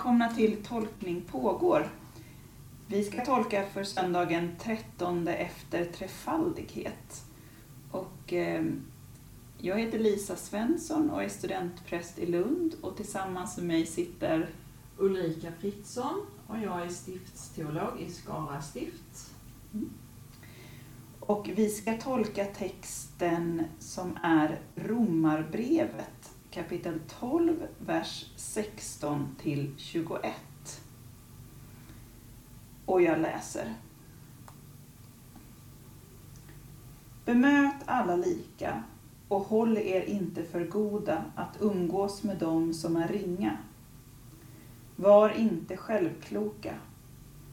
välkomna till Tolkning pågår. Vi ska tolka för söndagen 13 efter trefaldighet. Och, eh, jag heter Lisa Svensson och är studentpräst i Lund och tillsammans med mig sitter Ulrika Fritzson och jag är stiftsteolog i Skara stift. Mm. Och vi ska tolka texten som är Romarbrevet kapitel 12, vers 16 till 21. Och jag läser. Bemöt alla lika och håll er inte för goda att umgås med dem som är ringa. Var inte självkloka.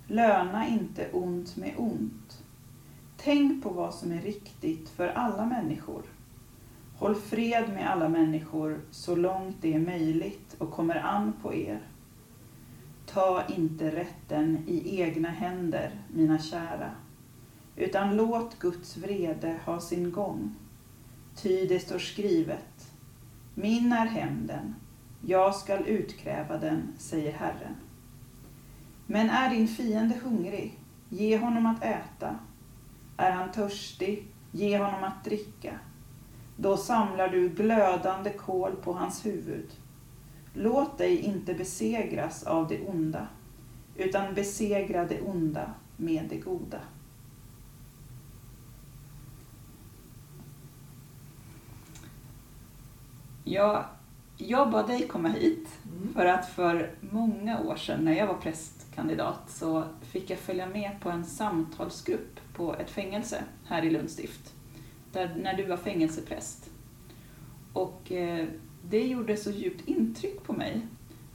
Löna inte ont med ont. Tänk på vad som är riktigt för alla människor. Håll fred med alla människor så långt det är möjligt och kommer an på er. Ta inte rätten i egna händer, mina kära, utan låt Guds vrede ha sin gång. Ty det står skrivet, min är hämnden, jag skall utkräva den, säger Herren. Men är din fiende hungrig, ge honom att äta. Är han törstig, ge honom att dricka. Då samlar du glödande kol på hans huvud. Låt dig inte besegras av det onda, utan besegra det onda med det goda. Jag, jag bad dig komma hit mm. för att för många år sedan när jag var prästkandidat så fick jag följa med på en samtalsgrupp på ett fängelse här i Lunds stift där, när du var fängelsepräst. Och eh, det gjorde så djupt intryck på mig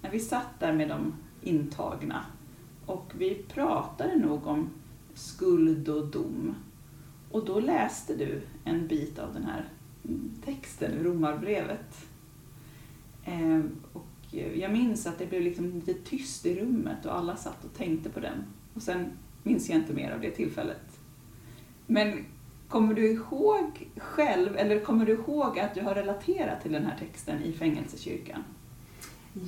när vi satt där med de intagna och vi pratade nog om skuld och dom. Och då läste du en bit av den här texten ur Romarbrevet. Eh, och jag minns att det blev liksom lite tyst i rummet och alla satt och tänkte på den. Och sen minns jag inte mer av det tillfället. Men Kommer du ihåg själv, eller kommer du ihåg att du har relaterat till den här texten i fängelsekyrkan?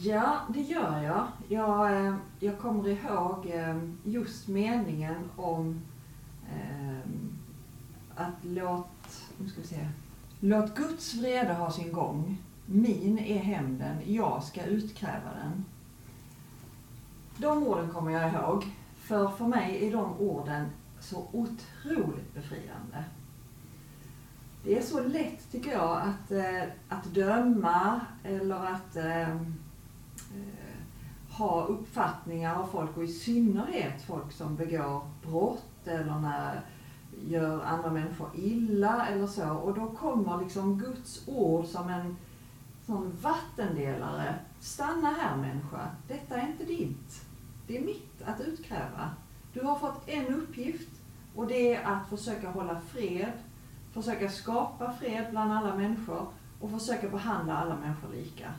Ja, det gör jag. Jag, eh, jag kommer ihåg eh, just meningen om eh, att låt, nu ska vi se, låt Guds vrede ha sin gång. Min är hämnden, jag ska utkräva den. De orden kommer jag ihåg. För för mig är de orden så otroligt befriande. Det är så lätt, tycker jag, att, eh, att döma eller att eh, eh, ha uppfattningar av folk och i synnerhet folk som begår brott eller när gör andra människor illa eller så. Och då kommer liksom Guds ord som en sån vattendelare. Stanna här människa, detta är inte ditt. Det är mitt att utkräva. Du har fått en uppgift och det är att försöka hålla fred, försöka skapa fred bland alla människor och försöka behandla alla människor lika.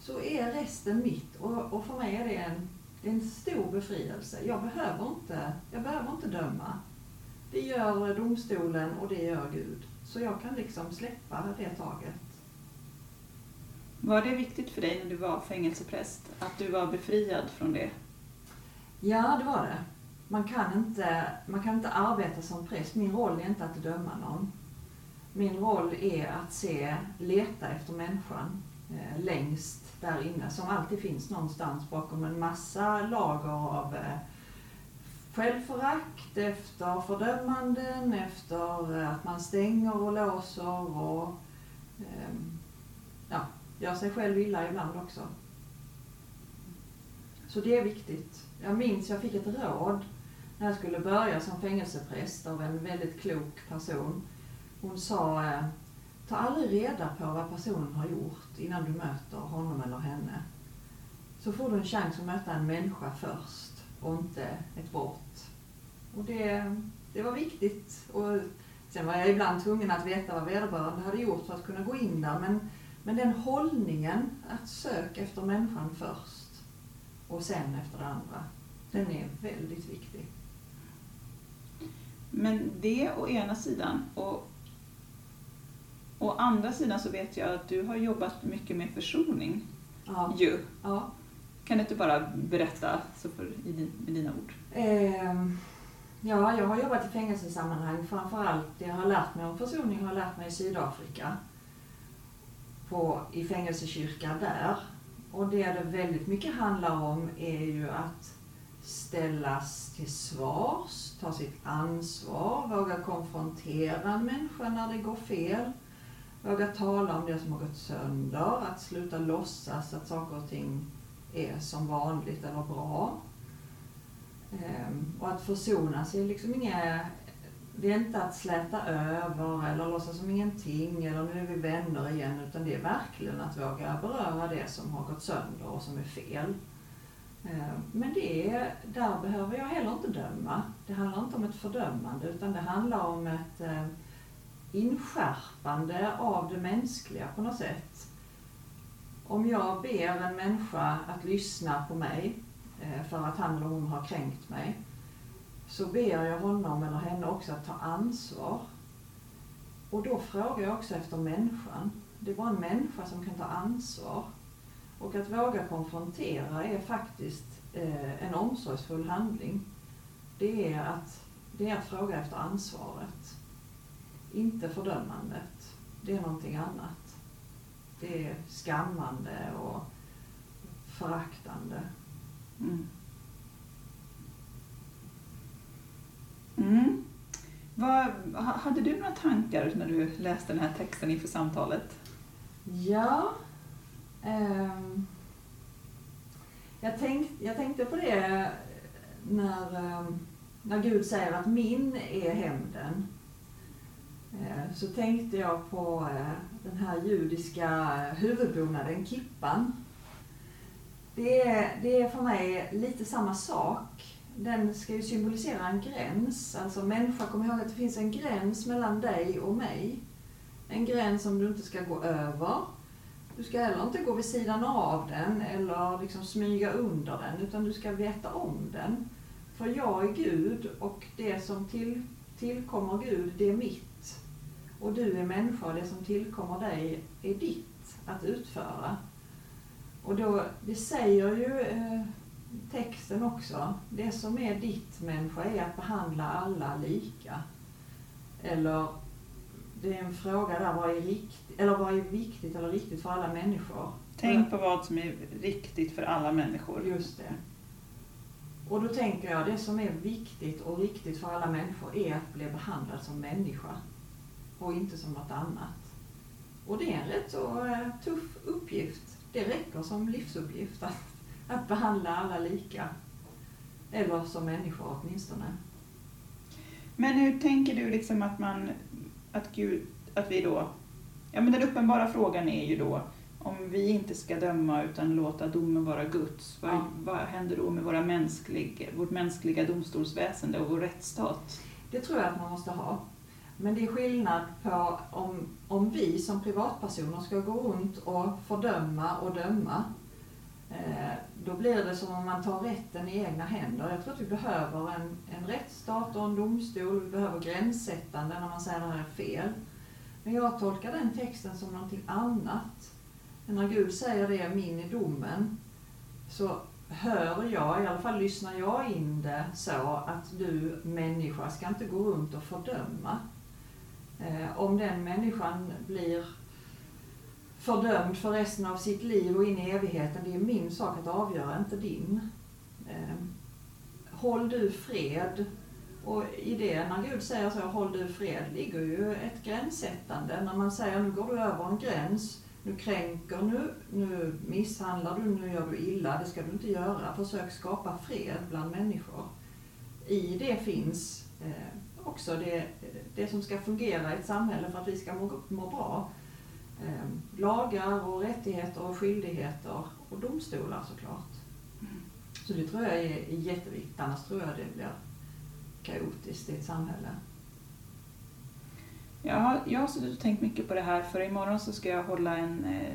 Så är resten mitt och, och för mig är det en, en stor befrielse. Jag behöver, inte, jag behöver inte döma. Det gör domstolen och det gör Gud. Så jag kan liksom släppa det taget. Var det viktigt för dig när du var fängelsepräst, att du var befriad från det? Ja, det var det man kan, inte, man kan inte arbeta som präst. Min roll är inte att döma någon. Min roll är att se, leta efter människan eh, längst där inne, som alltid finns någonstans bakom en massa lager av eh, självförakt, efter fördömanden, efter eh, att man stänger och låser och eh, ja, gör sig själv illa ibland också. Så det är viktigt. Jag minns, jag fick ett råd när jag skulle börja som fängelsepräst av en väldigt klok person. Hon sa, eh, ta aldrig reda på vad personen har gjort innan du möter honom eller henne. Så får du en chans att möta en människa först och inte ett brott. Och det, det var viktigt. Och sen var jag ibland tvungen att veta vad vederbörande hade gjort för att kunna gå in där. Men, men den hållningen, att söka efter människan först och sen efter det andra, den är väldigt viktig. Men det å ena sidan. Och å andra sidan så vet jag att du har jobbat mycket med försoning. Ja. Ju. Ja. Kan du inte bara berätta så för, i, din, i dina ord? Eh, ja, jag har jobbat i fängelsesammanhang. Framförallt det jag har lärt mig om försoning har jag lärt mig i Sydafrika. På, I fängelsekyrkan där. Och det det väldigt mycket handlar om är ju att ställas till svars, ta sitt ansvar, våga konfrontera en människa när det går fel. Våga tala om det som har gått sönder, att sluta låtsas att saker och ting är som vanligt eller bra. Ehm, och att försonas är liksom inga... Det är inte att släta över eller låtsas som ingenting eller nu är vi vänner igen utan det är verkligen att våga beröra det som har gått sönder och som är fel. Eh, men det är, där behöver jag heller inte döma. Det handlar inte om ett fördömande utan det handlar om ett eh, inskärpande av det mänskliga på något sätt. Om jag ber en människa att lyssna på mig eh, för att han eller hon har kränkt mig så ber jag honom eller henne också att ta ansvar. Och då frågar jag också efter människan. Det är bara en människa som kan ta ansvar. Och att våga konfrontera är faktiskt eh, en omsorgsfull handling. Det är, att, det är att fråga efter ansvaret. Inte fördömandet. Det är någonting annat. Det är skammande och föraktande. Mm. Mm. Vad, hade du några tankar när du läste den här texten inför samtalet? Ja. Ehm, jag, tänk, jag tänkte på det när, ehm, när Gud säger att min är hämnden. Ehm, så tänkte jag på eh, den här judiska huvudbonaden, kippan. Det är, det är för mig lite samma sak. Den ska ju symbolisera en gräns. Alltså människa, kom ihåg att det finns en gräns mellan dig och mig. En gräns som du inte ska gå över. Du ska heller inte gå vid sidan av den eller liksom smyga under den, utan du ska veta om den. För jag är Gud och det som till, tillkommer Gud, det är mitt. Och du är människa och det som tillkommer dig är ditt att utföra. Och då, det säger ju eh, texten också. Det som är ditt människa är att behandla alla lika. Eller det är en fråga där, vad är, rikt, eller vad är viktigt eller riktigt för alla människor? Tänk på vad som är riktigt för alla människor. Just det. Och då tänker jag, det som är viktigt och riktigt för alla människor är att bli behandlad som människa. Och inte som något annat. Och det är en rätt så uh, tuff uppgift. Det räcker som livsuppgift att, att behandla alla lika. Eller som människor åtminstone. Men hur tänker du liksom att man att, Gud, att vi då... Ja, men den uppenbara frågan är ju då om vi inte ska döma utan låta domen vara Guds, vad, ja. vad händer då med våra mänsklig, vårt mänskliga domstolsväsende och vår rättsstat? Det tror jag att man måste ha. Men det är skillnad på om, om vi som privatpersoner ska gå runt och fördöma och döma. Eh, då blir det som om man tar rätten i egna händer. Jag tror att vi behöver en, en rättsstat och en domstol. Vi behöver gränssättande när man säger att det här är fel. Men jag tolkar den texten som någonting annat. Men när Gud säger det, min i domen, så hör jag, i alla fall lyssnar jag in det så att du människa ska inte gå runt och fördöma. Eh, om den människan blir fördömd för resten av sitt liv och in i evigheten, det är min sak att avgöra, inte din. Eh, håll du fred. Och i det, när Gud säger så, håll du fred, ligger ju ett gränssättande. När man säger, nu går du över en gräns, nu kränker, nu, nu misshandlar du, nu gör du illa, det ska du inte göra. Försök skapa fred bland människor. I det finns eh, också det, det som ska fungera i ett samhälle för att vi ska må, må bra. Eh, lagar och rättigheter och skyldigheter och domstolar såklart. Mm. Så det tror jag är, jätteviktigt, annars tror jag det blir kaotiskt i ett samhälle. Ja, jag har suttit och tänkt mycket på det här för imorgon så ska jag hålla en eh,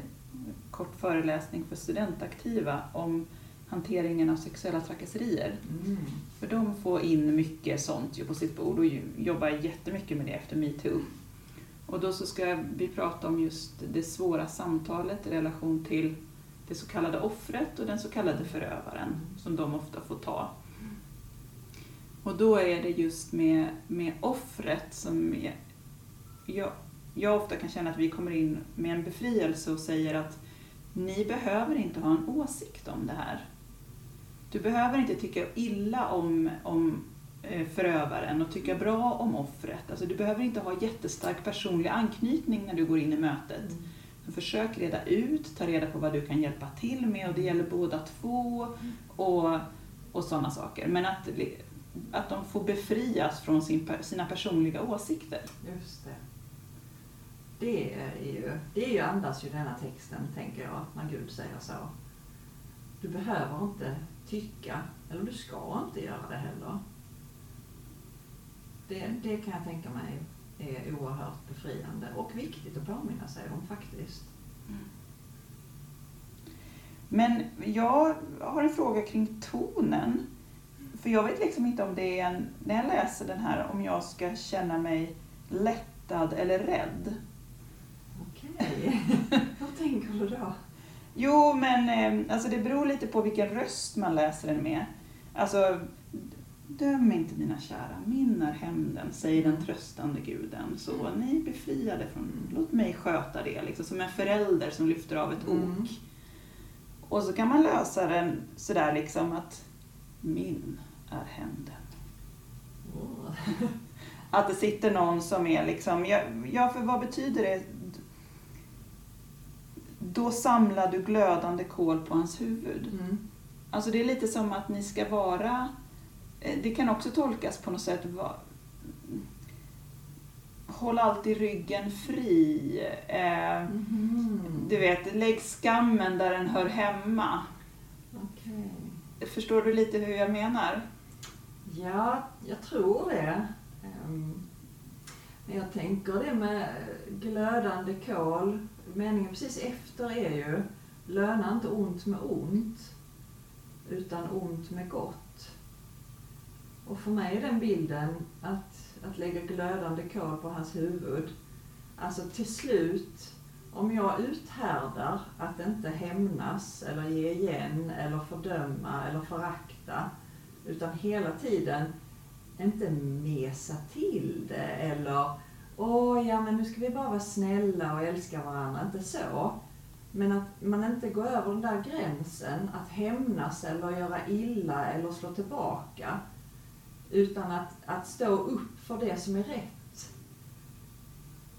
kort föreläsning för studentaktiva om hanteringen av sexuella trakasserier. Mm. För de får in mycket sånt på sitt bord och jobbar jättemycket med det efter metoo. Och då så ska vi prata om just det svåra samtalet i relation till det så kallade offret och den så kallade förövaren som de ofta får ta. Och då är det just med, med offret som är, jag, jag ofta kan känna att vi kommer in med en befrielse och säger att ni behöver inte ha en åsikt om det här. Du behöver inte tycka illa om, om förövaren och tycka bra om offret. Alltså, du behöver inte ha jättestark personlig anknytning när du går in i mötet. Mm. Försök reda ut, ta reda på vad du kan hjälpa till med och det gäller båda två och, och sådana saker. Men att, att de får befrias från sin, sina personliga åsikter. Just det. Det, är ju, det är ju andas ju denna texten, tänker jag, när Gud säger så. Du behöver inte tycka, eller du ska inte göra det heller. Det, det kan jag tänka mig är oerhört befriande och viktigt att påminna sig om faktiskt. Mm. Men jag har en fråga kring tonen. För jag vet liksom inte om det är en, när jag läser den här, om jag ska känna mig lättad eller rädd. Okej, vad tänker du då? Jo, men eh, alltså det beror lite på vilken röst man läser den med. Alltså, Döm inte mina kära, min är hämnden, säger den tröstande guden. Så ni är befriade från, låt mig sköta det. Liksom, som en förälder som lyfter av ett mm. ok. Mm. Och så kan man lösa den sådär liksom att min är hämnden. Oh. att det sitter någon som är liksom, ja, för vad betyder det? Då samlar du glödande kol på hans huvud. Mm. Alltså det är lite som att ni ska vara det kan också tolkas på något sätt Håll alltid ryggen fri. mm. Du vet, lägg skammen där den hör hemma. Okay. Förstår du lite hur jag menar? Ja, jag tror det. Ehm, men jag tänker det med glödande kol. Meningen precis efter är ju löna inte ont med ont, utan ont med gott. Och för mig är den bilden att, att lägga glödande kol på hans huvud, alltså till slut, om jag uthärdar att inte hämnas eller ge igen eller fördöma eller förakta, utan hela tiden inte mesa till det eller åh ja men nu ska vi bara vara snälla och älska varandra, inte så. Men att man inte går över den där gränsen att hämnas eller göra illa eller slå tillbaka. Utan att, att stå upp för det som är rätt.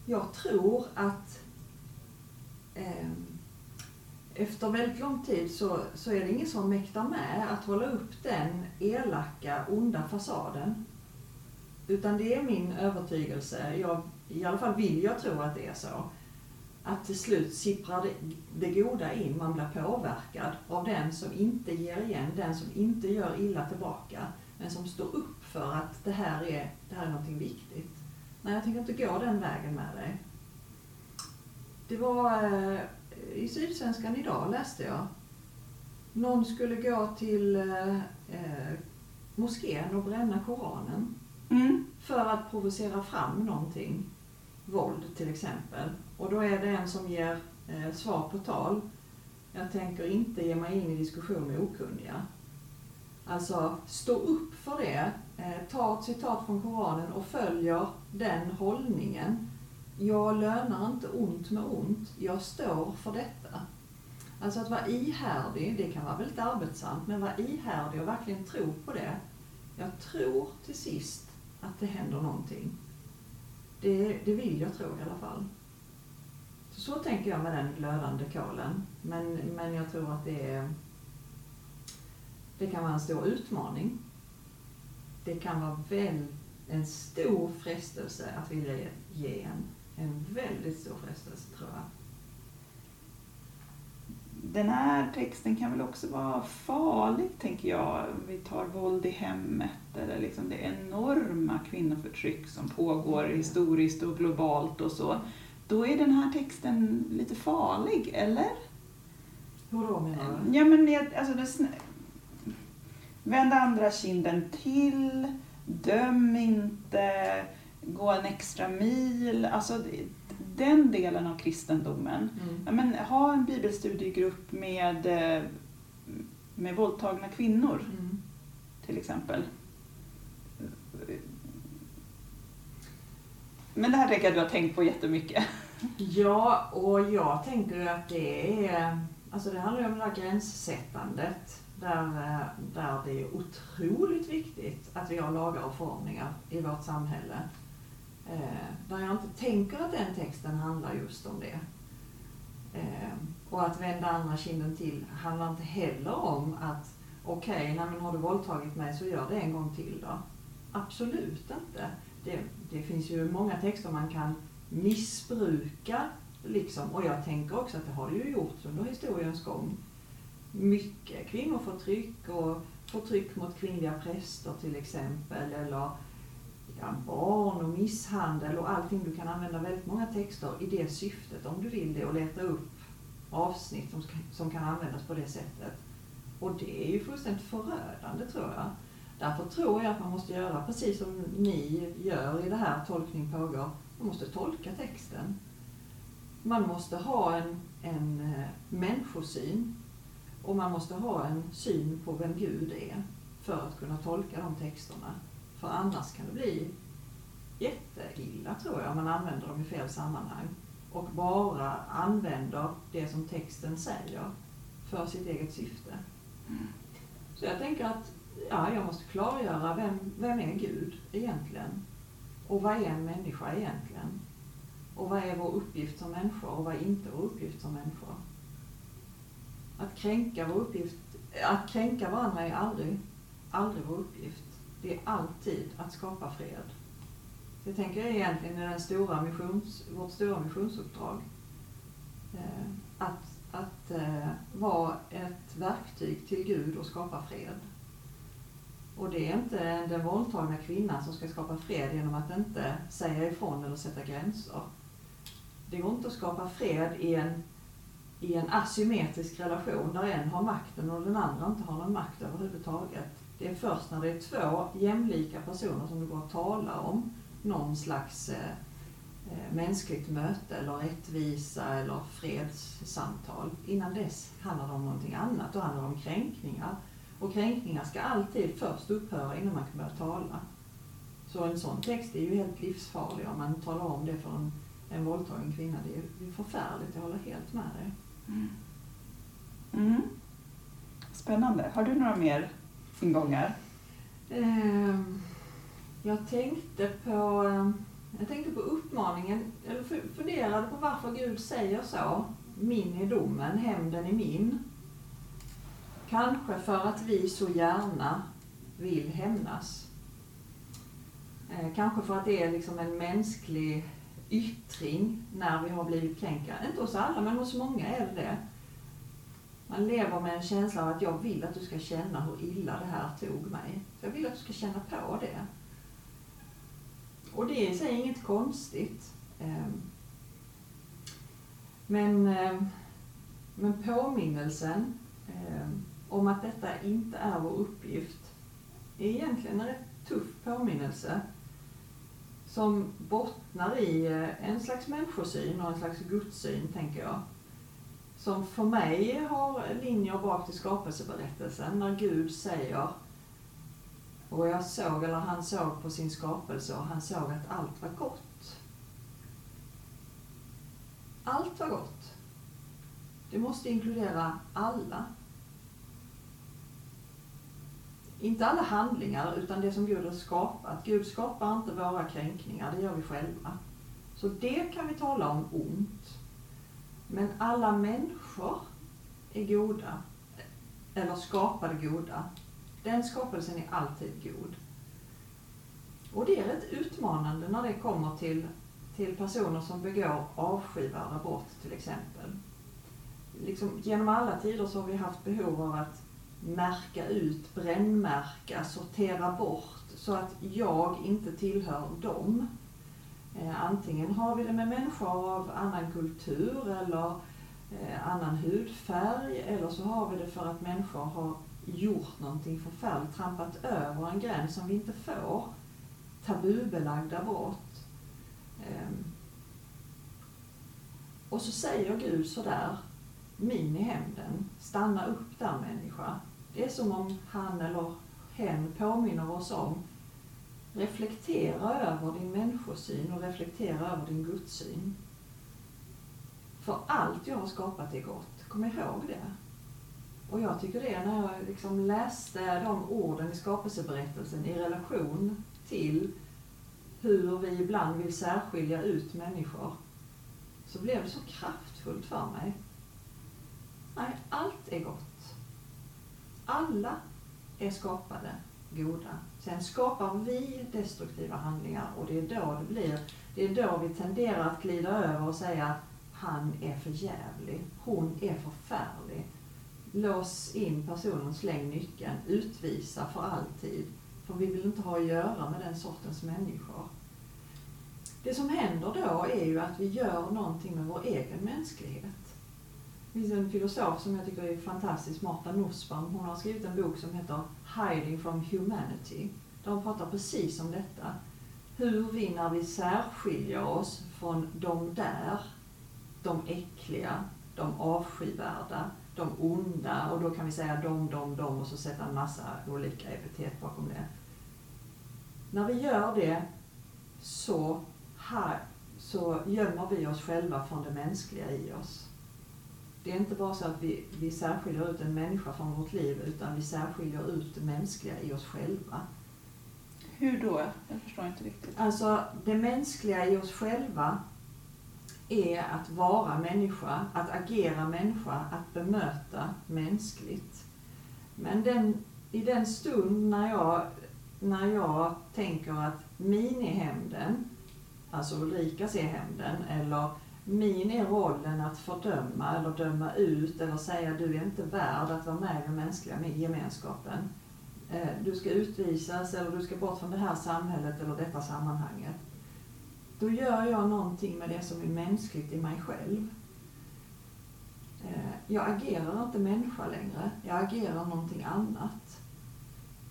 Jag tror att eh, efter väldigt lång tid så, så är det ingen som mäktar med att hålla upp den elaka, onda fasaden. Utan det är min övertygelse, jag, i alla fall vill jag tro att det är så, att till slut sipprar det, det goda in, man blir påverkad av den som inte ger igen, den som inte gör illa tillbaka, men som står upp för att det här är, det här är någonting viktigt. Nej, jag tänker inte gå den vägen med dig. Det var eh, i Sydsvenskan idag läste jag. Någon skulle gå till eh, eh, moskén och bränna Koranen. Mm. För att provocera fram någonting. Våld till exempel. Och då är det en som ger eh, svar på tal. Jag tänker inte ge mig in i diskussion med okunniga. Alltså, stå upp för det. Eh, Tar ett citat från Koranen och följer den hållningen. Jag lönar inte ont med ont, jag står för detta. Alltså att vara ihärdig, det kan vara väldigt arbetsamt, men vara ihärdig och verkligen tro på det. Jag tror till sist att det händer någonting. Det, det vill jag tro i alla fall. Så, så tänker jag med den glödande kolen. Men, men jag tror att det är det kan vara en stor utmaning. Det kan vara väl, en stor frestelse att vilja ge en. En väldigt stor frestelse, tror jag. Den här texten kan väl också vara farlig, tänker jag. Vi tar våld i hemmet eller liksom det enorma kvinnoförtryck som pågår historiskt och globalt och så. Då är den här texten lite farlig, eller? Hur då menar du? Ja, men alltså, Vänd andra kinden till, döm inte, gå en extra mil. Alltså, den delen av kristendomen, Mm. ja, men, ha en bibelstudiegrupp med, eh, med våldtagna kvinnor Mm. till exempel. Men det här tänker jag att du har tänkt på jättemycket. Ja, och jag tänker att det är... Alltså det handlar om det där gränssättandet. Där, eh, där det är otroligt viktigt att vi har lagar och förordningar i vårt samhälle. Eh, där jag inte tänker att den texten handlar just om det. Eh, och att vända andra kinden till handlar inte heller om att okej, okay, har du våldtagit mig så gör det en gång till då. Absolut inte. Det, det finns ju många texter man kan missbruka. Liksom. Och jag tänker också att det har det ju gjorts under historiens gång. Mycket kvinnoförtryck och förtryck mot kvinnliga präster till exempel. Eller ja, barn och misshandel och allting. Du kan använda väldigt många texter i det syftet om du vill det och leta upp avsnitt som, som kan användas på det sättet. Och det är ju fullständigt förödande tror jag. Därför tror jag att man måste göra precis som ni gör i det här Tolkning pågår. Man måste tolka texten. Man måste ha en, en eh, människosyn och man måste ha en syn på vem Gud är för att kunna tolka de texterna. För annars kan det bli jätteilla tror jag om man använder dem i fel sammanhang och bara använder det som texten säger för sitt eget syfte. Så jag tänker att ja, jag måste klargöra vem, vem är Gud egentligen? Och vad är en människa egentligen? Och vad är vår uppgift som människor och vad är inte vår uppgift som människor? Att kränka, vår uppgift, att kränka varandra är aldrig, aldrig vår uppgift. Det är alltid att skapa fred. Så jag tänker egentligen i den stora missions, vårt stora missionsuppdrag. Eh, att att eh, vara ett verktyg till Gud och skapa fred. Och det är inte den våldtagna kvinnan som ska skapa fred genom att inte säga ifrån eller sätta gränser. Det går inte att skapa fred i en, i en asymmetrisk relation där en har makten och den andra inte har någon makt överhuvudtaget. Det är först när det är två jämlika personer som det går att tala om någon slags eh, eh, mänskligt möte eller rättvisa eller fredssamtal. Innan dess handlar det om någonting annat. Då handlar det om kränkningar. Och kränkningar ska alltid först upphöra innan man kan börja tala. Så en sån text är ju helt livsfarlig om man talar om det för en, en våldtagen kvinna. Det är, ju förfärligt, jag håller helt med dig. Mm. Mm. Spännande. Har du några mer ingångar? Ehm, jag tänkte på jag tänkte på uppmaningen, eller funderade på varför Gud säger så. Min är domen, hämnden är min. Kanske för att vi så gärna vill hämnas. Ehm, kanske för att det är liksom en mänsklig yttring när vi har blivit kränkta. Inte hos alla, men hos många är det det. Man lever med en känsla av att jag vill att du ska känna hur illa det här tog mig. Jag vill att du ska känna på det. Och det är i sig inget konstigt. Ehm, men, ehm, men påminnelsen ehm, om att detta inte är vår uppgift är egentligen en rätt tuff påminnelse som bottnar i eh, en slags människosyn och en slags gudssyn, tänker jag. Som för mig har linjer bak till skapelseberättelsen när Gud säger och jag såg, eller han såg på sin skapelse och han såg att allt var gott. Allt var gott. Det måste inkludera alla. Inte alla handlingar, utan det som Gud har skapat. Gud skapar inte våra kränkningar, det gör vi själva. Så det kan vi tala om ont. Men alla människor är goda, eller skapade goda. Den skapelsen är alltid god. Och det är rätt utmanande när det kommer till, till personer som begår avskyvärda brott till exempel. Liksom, genom alla tider så har vi haft behov av att märka ut, brännmärka, sortera bort så att jag inte tillhör dem. Eh, antingen har vi det med människor av annan kultur eller eh, annan hudfärg eller så har vi det för att människor har gjort någonting förfärligt, trampat över en gräns som vi inte får. Tabubelagda brott. Ehm. Och så säger Gud sådär, min i hämnden, stanna upp där människa. Det är som om han eller hen påminner oss om, reflektera över din människosyn och reflektera över din gudssyn. För allt jag har skapat är gott, kom ihåg det. Och jag tycker det när jag liksom läste de orden i skapelseberättelsen i relation till hur vi ibland vill särskilja ut människor, så blev det så kraftfullt för mig. Nej, allt är gott. Alla är skapade goda. Sen skapar vi destruktiva handlingar och det är då det blir, det är då vi tenderar att glida över och säga han är för jävlig, hon är förfärlig. Lås in personen, släng nyckeln, utvisa för alltid. För vi vill inte ha att göra med den sortens människor. Det som händer då är ju att vi gör någonting med vår egen mänsklighet. Det finns en filosof som jag tycker är fantastisk, Martha Nussbaum. Hon har skrivit en bok som heter Hiding from Humanity. Där hon pratar precis om detta. Hur vi när vi särskiljer oss från de där, de äckliga, de avskyvärda, de onda och då kan vi säga de, de, de och så sätta en massa olika epitet bakom det. När vi gör det så, här, så gömmer vi oss själva från det mänskliga i oss. Det är inte bara så att vi, vi särskiljer ut en människa från vårt liv utan vi särskiljer ut det mänskliga i oss själva. Hur då? Jag förstår inte riktigt. Alltså, det mänskliga i oss själva är att vara människa, att agera människa, att bemöta mänskligt. Men den, i den stund när jag, när jag tänker att min är hämnden, alltså Ulrikas är hämnden, eller min är rollen att fördöma eller döma ut eller säga du är inte värd att vara med i den mänskliga gemenskapen. Eh, du ska utvisas eller du ska bort från det här samhället eller detta sammanhanget. Då gör jag någonting med det som är mänskligt i mig själv. Eh, jag agerar inte människa längre, jag agerar någonting annat.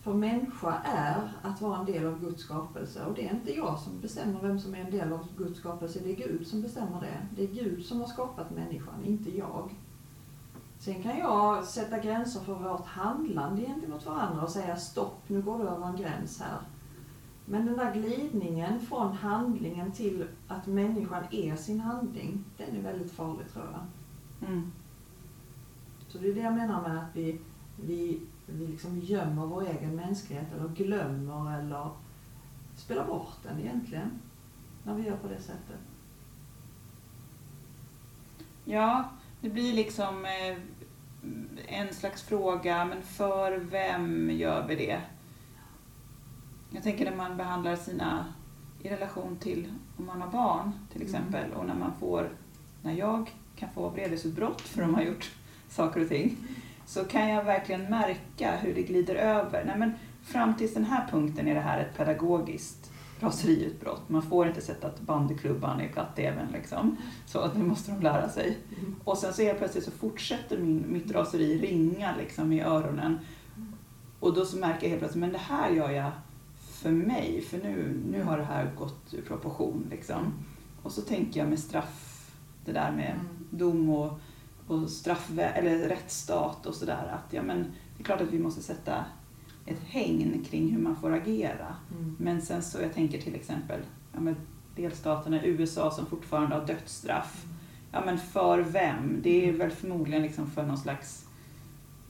För människa är att vara en del av Guds skapelse och det är inte jag som bestämmer vem som är en del av Guds skapelse, det är Gud som bestämmer det. Det är Gud som har skapat människan, inte jag. Sen kan jag sätta gränser för vårt handlande gentemot varandra och säga stopp, nu går du över en gräns här. Men den där glidningen från handlingen till att människan är sin handling, den är väldigt farlig tror jag. Mm. Så det är det jag menar med att vi, vi, vi liksom gömmer vår egen mänsklighet eller glömmer eller spelar bort den egentligen. När vi gör på det sättet. Ja, det blir liksom eh, en slags fråga, men för vem gör vi det? Jag tänker när man behandlar sina, i relation till om man har barn till exempel, mm. och när man får, när jag kan få vredesutbrott för att de har gjort saker och ting, så kan jag verkligen märka hur det glider över. Nej, men fram till den här punkten är det här ett pedagogiskt raseriutbrott. Man får inte sätta bandyklubban i platt-tvn liksom. Så det måste de lära sig. Mm. Och sen så helt plötsligt så fortsätter min, mitt raseri ringa liksom i öronen. Och då så märker jag helt plötsligt, men det här gör jag för mig, för nu, nu har det här gått ur proportion. Liksom. Och så tänker jag med straff, det där med mm. dom och, och straff, eller rättsstat och sådär, att ja, men det är klart att vi måste sätta ett hängn kring hur man får agera. Mm. Men sen så, jag tänker till exempel ja, men delstaterna i USA som fortfarande har dödsstraff. Mm. Ja men för vem? Det är väl förmodligen liksom för någon slags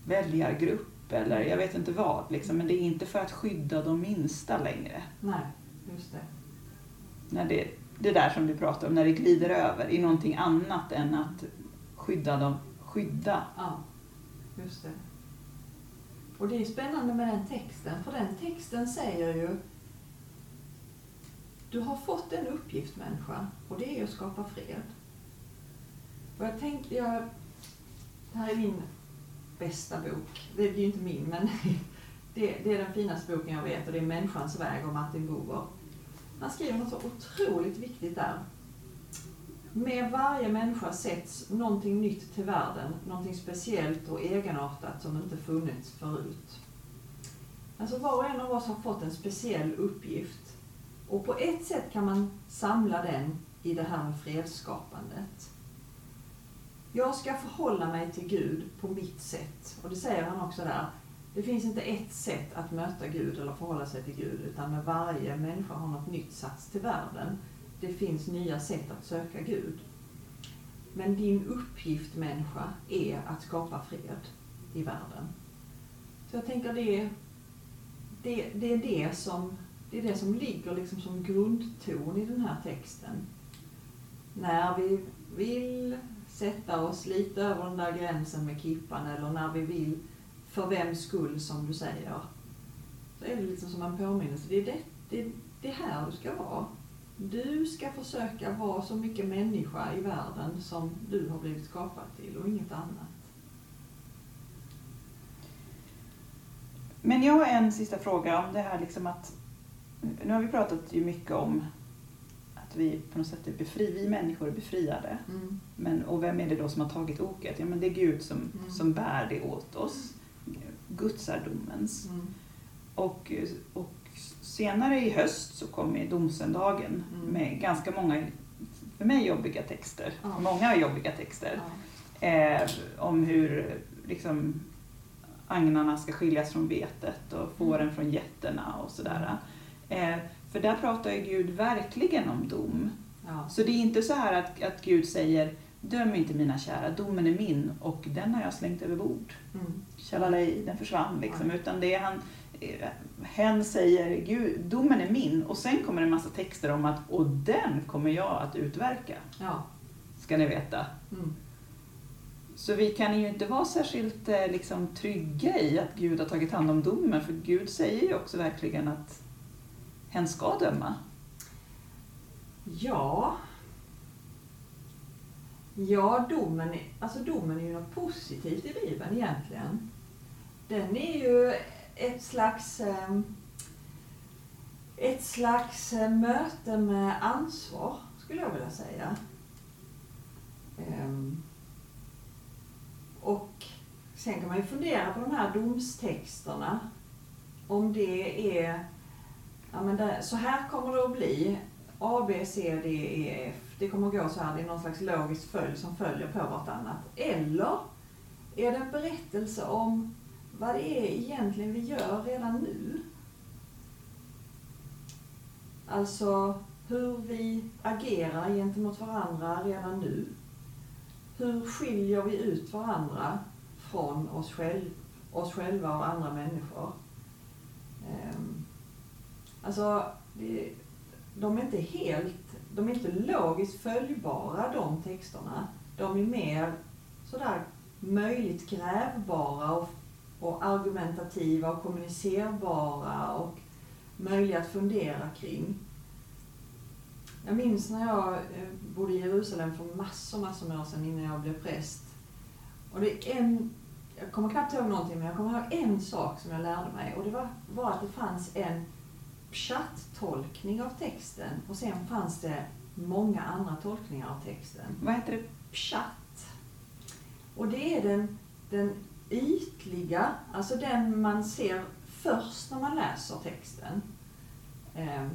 väljargrupp eller jag vet inte vad. Liksom. Men det är inte för att skydda de minsta längre. Nej, just det. När det, det där som du pratar om, när det glider över i någonting annat än att skydda dem. Skydda. Ja, just det. Och det är spännande med den texten, för den texten säger ju Du har fått en uppgift människa och det är att skapa fred. Och jag tänkte, jag, det här är min bästa bok. Det är ju inte min, men det, det, är den finaste boken jag vet och det är Människans väg av Martin Buber. Han skriver något så otroligt viktigt där. Med varje människa sätts någonting nytt till världen, någonting speciellt och egenartat som inte funnits förut. Alltså var och en av oss har fått en speciell uppgift och på ett sätt kan man samla den i det här med fredsskapandet. Jag ska förhålla mig till Gud på mitt sätt. Och det säger han också där. Det finns inte ett sätt att möta Gud eller förhålla sig till Gud, utan med varje människa har något nytt satts till världen. Det finns nya sätt att söka Gud. Men din uppgift, människa, är att skapa fred i världen. Så jag tänker det, det, det är det som det är det som ligger liksom som grundton i den här texten. När vi vill sätta oss lite över den där gränsen med kippan eller när vi vill, för vems skull som du säger, så är det liksom som en påminnelse. Det är det, det, det här du ska vara. Du ska försöka vara så mycket människa i världen som du har blivit skapad till och inget annat. Men jag har en sista fråga om det här liksom att nu har vi pratat ju mycket om att vi på något sätt är befri, vi människor är befriade. Mm. Men, och vem är det då som har tagit oket? Ja men det är Gud som, Mm. som bär det åt oss. Guds är domens. Mm. Och, och senare i höst så kommer domsöndagen Mm. med ganska många, för mig jobbiga texter. Ja. Många jobbiga texter. Ja. Eh, om hur liksom, agnarna ska skiljas från vetet och fåren från getterna och sådär. Eh, för där pratar ju Gud verkligen om dom. Ja. Så det är inte så här att, att Gud säger Döm inte mina kära, domen är min och den har jag slängt över bord. Mm. Tjalalej, den försvann liksom. Utan det är han, hen säger Gud, domen är min och sen kommer det en massa texter om att och den kommer jag att utverka. Ja. Ska ni veta. Mm. Så vi kan ju inte vara särskilt eh, liksom, trygga i att Gud har tagit hand om domen, för Gud säger ju också verkligen att hen ska döma. Ja. Ja, domen, alltså domen är ju något positivt i Bibeln egentligen. Den är ju ett slags, ehm, ett slags eh, möte med ansvar, skulle jag vilja säga. Ehm, och sen kan man ju fundera på de här domstexterna. Om det är Ja, men det, så här kommer det att bli. A, B, C, D, E, F. Det kommer att gå så här. Det är någon slags logisk följd som följer på vartannat. Eller är det en berättelse om vad det är egentligen vi gör redan nu? Alltså hur vi agerar gentemot varandra redan nu. Hur skiljer vi ut varandra från oss, själv, oss själva och andra människor? Ehm, alltså, det, de är inte helt, de är inte logiskt följbara de texterna. De är mer sådär möjligt grävbara och, och argumentativa och kommunicerbara och möjliga att fundera kring. Jag minns när jag eh, bodde i Jerusalem för massor, massor med år sedan innan jag blev präst. Och det är en, jag kommer knappt ihåg någonting men jag kommer ihåg en sak som jag lärde mig och det var, var att det fanns en pshat-tolkning av texten och sen fanns det många andra tolkningar av texten. Vad heter det? Pshat. Och det är den, den ytliga, alltså den man ser först när man läser texten. Ehm,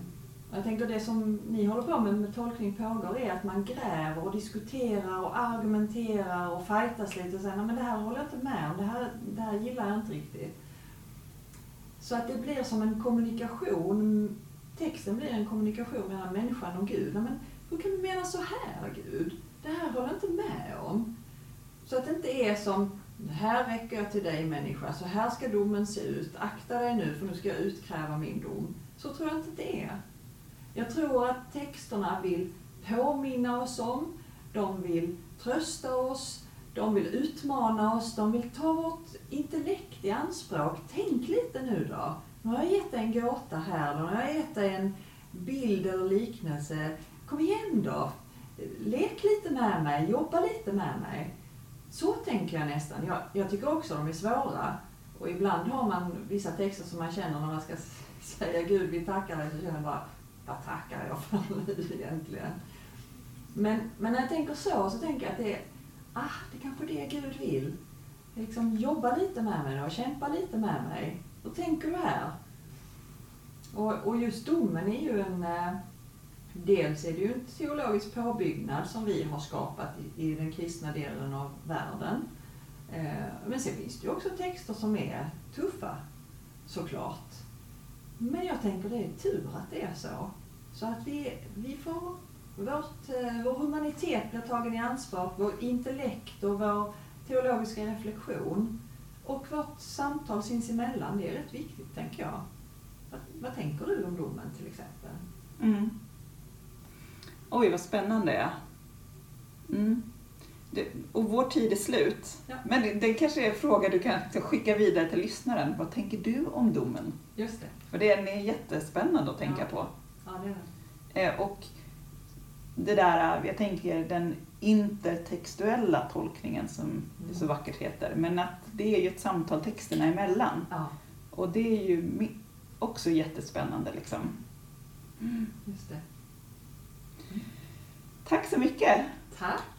jag tänker det som ni håller på med med tolkning pågår är att man gräver och diskuterar och argumenterar och fightas lite och säger nej men det här håller jag inte med om, det här, det här gillar jag inte riktigt. Så att det blir som en kommunikation, texten blir en kommunikation mellan människan och Gud. Nej, men hur kan du mena så här Gud? Det här håller jag inte med om. Så att det inte är som, här räcker jag till dig människa, så här ska domen se ut. Akta dig nu för nu ska jag utkräva min dom. Så tror jag inte det är. Jag tror att texterna vill påminna oss om, de vill trösta oss, de vill utmana oss, de vill ta vårt intellekt i anspråk. Tänk lite nu då. Nu har jag gett dig en gåta här, nu har jag gett dig en bild eller liknelse. Kom igen då. Lek lite med mig, jobba lite med mig. Så tänker jag nästan. Jag, jag tycker också de är svåra. Och ibland har man vissa texter som man känner när man ska säga Gud vi tackar dig, så känner jag bara, vad tackar jag för nu egentligen? Men, men när jag tänker så, så tänker jag att det är, ah, det är kanske det Gud vill. Liksom jobba lite med mig och kämpa lite med mig. Hur tänker du här? Och, och just domen är ju en, eh, dels är det ju en teologisk påbyggnad som vi har skapat i, i den kristna delen av världen. Eh, men sen finns det ju också texter som är tuffa, såklart. Men jag tänker det är tur att det är så. Så att vi, vi får vårt, eh, vår humanitet blir tagen i anspråk, vår intellekt och vår teologiska reflektion och vårt samtal sinsemellan, det är rätt viktigt tänker jag. Vad, vad tänker du om domen till exempel? Mm. Oj, vad spännande. Mm. Det, och vår tid är slut. Ja. Men det, det kanske är en fråga du kan skicka vidare till lyssnaren. Vad tänker du om domen? Just det. För den är jättespännande att tänka Ja. på. Ja, det är det. Eh, och det där, jag tänker den intertextuella tolkningen som det så vackert heter. Men att det är ju ett samtal texterna emellan. Ja, Och det är ju också jättespännande liksom. just det. Tack så mycket! Tack!